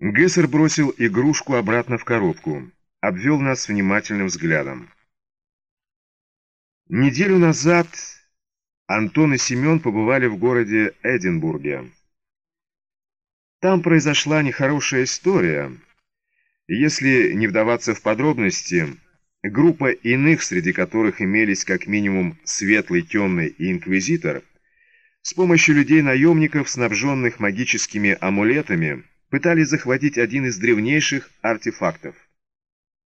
Гессер бросил игрушку обратно в коробку, обвел нас внимательным взглядом. Неделю назад Антон и Семен побывали в городе Эдинбурге. Там произошла нехорошая история. Если не вдаваться в подробности, группа иных, среди которых имелись как минимум Светлый, Темный и Инквизитор, с помощью людей-наемников, снабженных магическими амулетами, пытались захватить один из древнейших артефактов.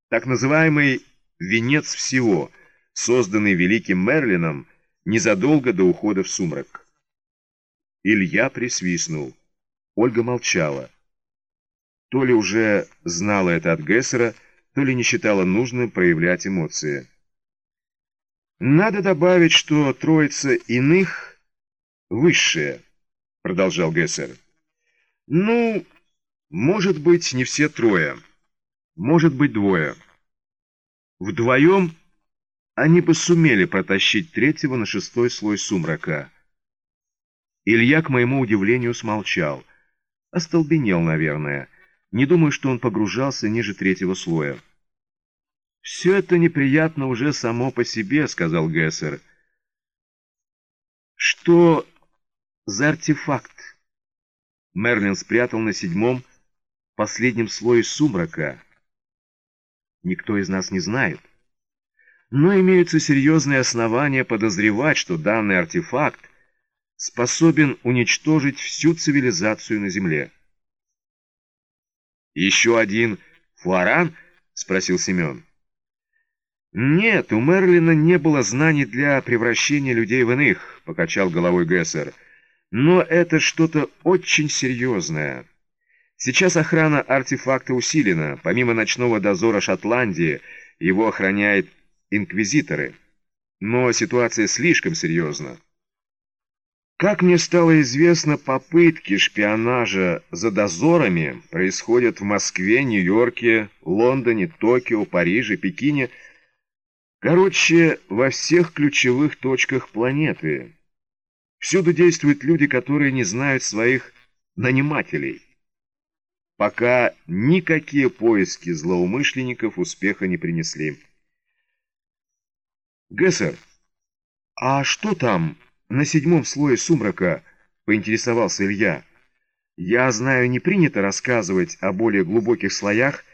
Так называемый «венец всего», созданный великим Мерлином незадолго до ухода в сумрак. Илья присвистнул. Ольга молчала. То ли уже знала это от Гессера, то ли не считала нужным проявлять эмоции. «Надо добавить, что троица иных высшая», — продолжал Гессер. «Ну, может быть, не все трое. Может быть, двое. Вдвоем они бы сумели протащить третьего на шестой слой сумрака. Илья, к моему удивлению, смолчал. Остолбенел, наверное. Не думаю, что он погружался ниже третьего слоя. «Все это неприятно уже само по себе», — сказал Гессер. «Что за артефакт?» Мерлин спрятал на седьмом последнем слое сумрака. Никто из нас не знает. Но имеются серьезные основания подозревать, что данный артефакт способен уничтожить всю цивилизацию на Земле. «Еще один фуаран?» — спросил Семен. «Нет, у Мерлина не было знаний для превращения людей в иных», — покачал головой Гессер. «Но это что-то очень серьезное». Сейчас охрана артефакта усилена. Помимо ночного дозора Шотландии, его охраняют инквизиторы. Но ситуация слишком серьезна. Как мне стало известно, попытки шпионажа за дозорами происходят в Москве, Нью-Йорке, Лондоне, Токио, Париже, Пекине. Короче, во всех ключевых точках планеты. Всюду действуют люди, которые не знают своих нанимателей пока никакие поиски злоумышленников успеха не принесли. «Гессер, а что там на седьмом слое сумрака?» — поинтересовался Илья. «Я знаю, не принято рассказывать о более глубоких слоях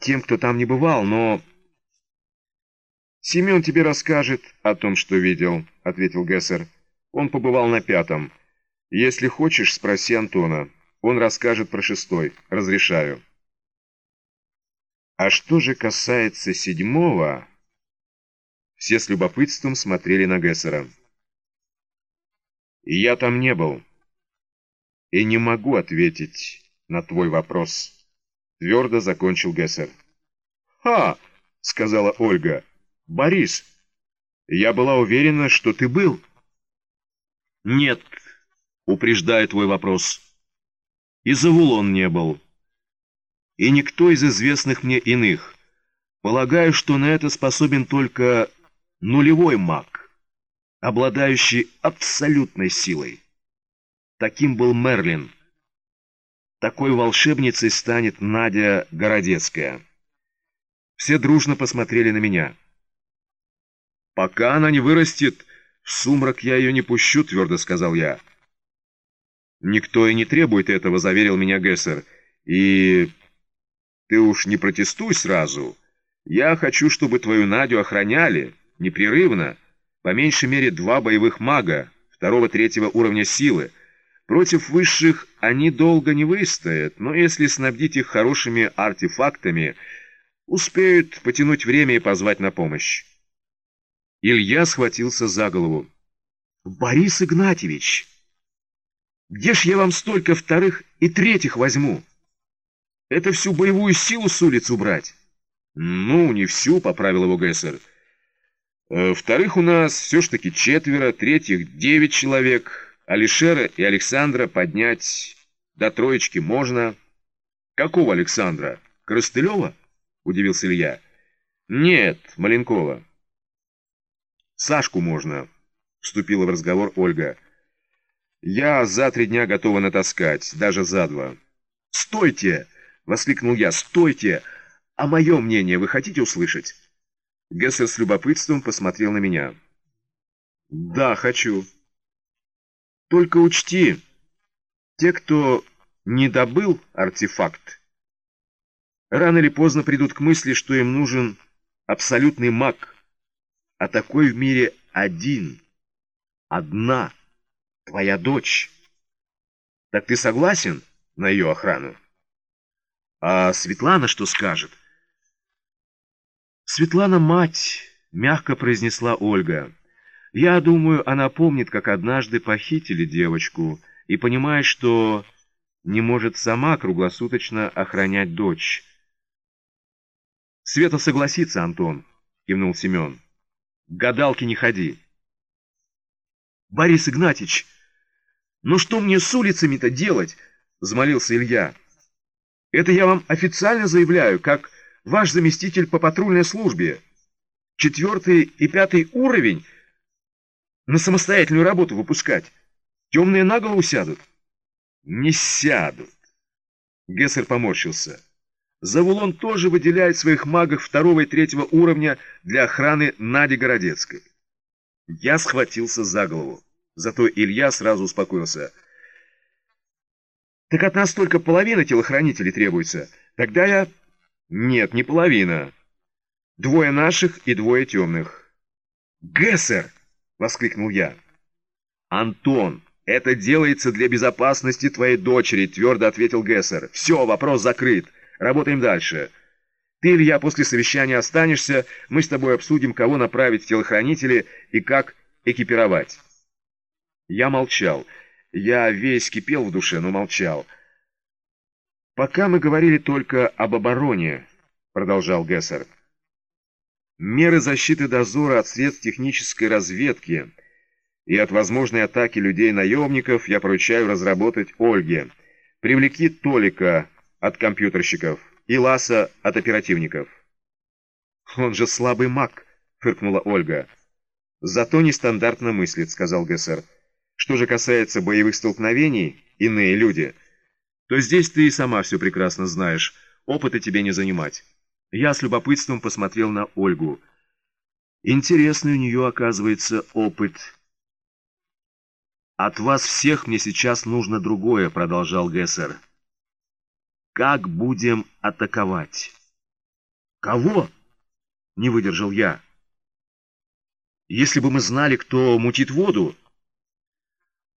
тем, кто там не бывал, но...» «Семен тебе расскажет о том, что видел», — ответил Гессер. «Он побывал на пятом. Если хочешь, спроси Антона». Он расскажет про шестой. Разрешаю. А что же касается седьмого... Все с любопытством смотрели на Гессера. я там не был. И не могу ответить на твой вопрос. Твердо закончил Гессер. «Ха!» — сказала Ольга. «Борис, я была уверена, что ты был». «Нет», — упреждаю твой вопрос и Завулон не был. И никто из известных мне иных. Полагаю, что на это способен только нулевой маг, обладающий абсолютной силой. Таким был Мерлин. Такой волшебницей станет Надя Городецкая. Все дружно посмотрели на меня. «Пока она не вырастет, в сумрак я ее не пущу», — твердо сказал я. «Никто и не требует этого», — заверил меня Гессер. «И ты уж не протестуй сразу. Я хочу, чтобы твою Надю охраняли, непрерывно, по меньшей мере два боевых мага, второго-третьего уровня силы. Против высших они долго не выстоят, но если снабдить их хорошими артефактами, успеют потянуть время и позвать на помощь». Илья схватился за голову. «Борис Игнатьевич!» Где ж я вам столько вторых и третьих возьму? Это всю боевую силу с улиц убрать? Ну, не всю, поправил его Гессер. Э, вторых у нас все ж таки четверо, третьих девять человек. Алишера и Александра поднять до троечки можно. Какого Александра? Коростылева? Удивился Илья. Нет, Маленкова. Сашку можно, вступила в разговор Ольга. Я за три дня готова натаскать, даже за два. «Стойте!» — воскликнул я. «Стойте! А мое мнение вы хотите услышать?» Гессер с любопытством посмотрел на меня. «Да, хочу. Только учти, те, кто не добыл артефакт, рано или поздно придут к мысли, что им нужен абсолютный маг, а такой в мире один, одна, твоя дочь. Так ты согласен на ее охрану? А Светлана что скажет? Светлана мать, мягко произнесла Ольга. Я думаю, она помнит, как однажды похитили девочку и понимает, что не может сама круглосуточно охранять дочь. «Света согласится, Антон», — кивнул Семен. «К гадалке не ходи». «Борис Игнатьич, ну что мне с улицами-то делать?» — взмолился Илья. «Это я вам официально заявляю, как ваш заместитель по патрульной службе. Четвертый и пятый уровень на самостоятельную работу выпускать. Темные на голову сядут». «Не сядут». Гессер поморщился. Завулон тоже выделяет своих магов второго и третьего уровня для охраны Нади Городецкой. Я схватился за голову. Зато Илья сразу успокоился. «Так от нас только половина телохранителей требуется. Тогда я...» «Нет, не половина. Двое наших и двое темных». «Гессер!» — воскликнул я. «Антон, это делается для безопасности твоей дочери», — твердо ответил Гессер. «Все, вопрос закрыт». Работаем дальше. Ты, Илья, после совещания останешься, мы с тобой обсудим, кого направить в телохранители и как экипировать. Я молчал. Я весь кипел в душе, но молчал. «Пока мы говорили только об обороне», — продолжал Гессер. «Меры защиты дозора от средств технической разведки и от возможной атаки людей-наемников я поручаю разработать Ольге. Привлеки Толика, от компьютерщиков и Ласа от оперативников. «Он же слабый маг», — фыркнула Ольга. «Зато нестандартно мыслит», — сказал Гессер. «Что же касается боевых столкновений, иные люди, то здесь ты и сама все прекрасно знаешь, опыта тебе не занимать». Я с любопытством посмотрел на Ольгу. Интересный у нее, оказывается, опыт. «От вас всех мне сейчас нужно другое», — продолжал Гессер. Как будем атаковать? Кого? Не выдержал я. Если бы мы знали, кто мутит воду.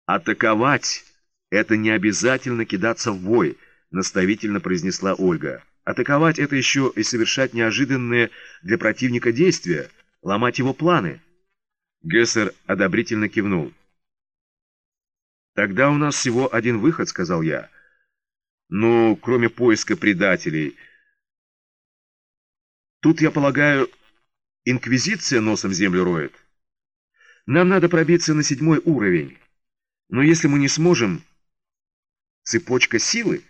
Атаковать — это не обязательно кидаться в бой, наставительно произнесла Ольга. Атаковать — это еще и совершать неожиданные для противника действия, ломать его планы. Гессер одобрительно кивнул. «Тогда у нас всего один выход», — сказал я. Ну, кроме поиска предателей. Тут, я полагаю, инквизиция носом землю роет. Нам надо пробиться на седьмой уровень. Но если мы не сможем... Цепочка силы...